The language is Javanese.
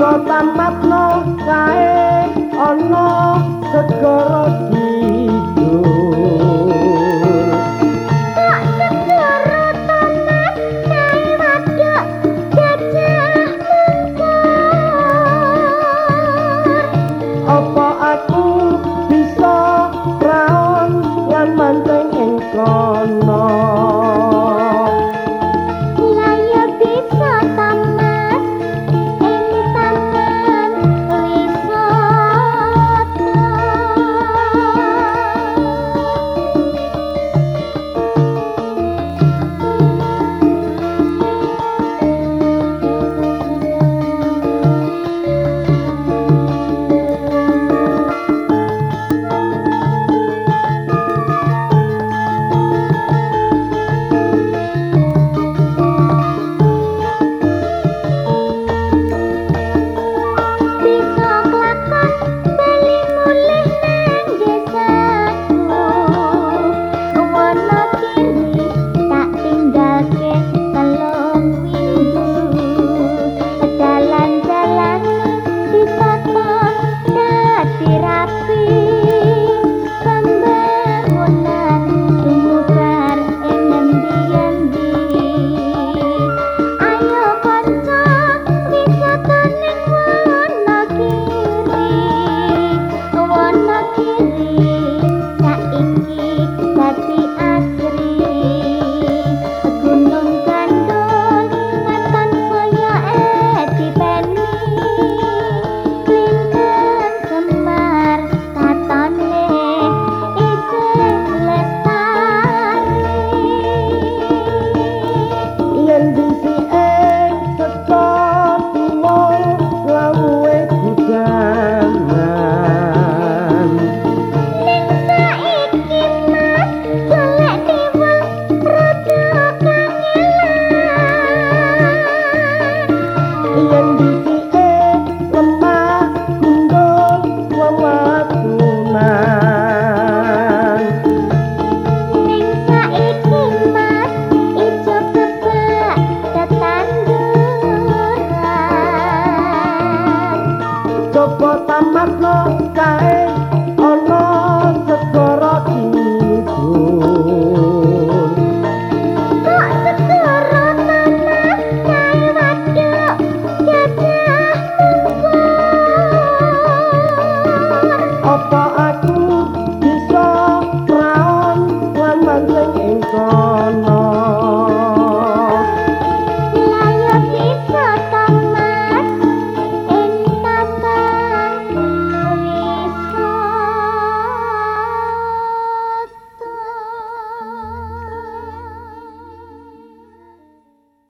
tamatno kae ana segara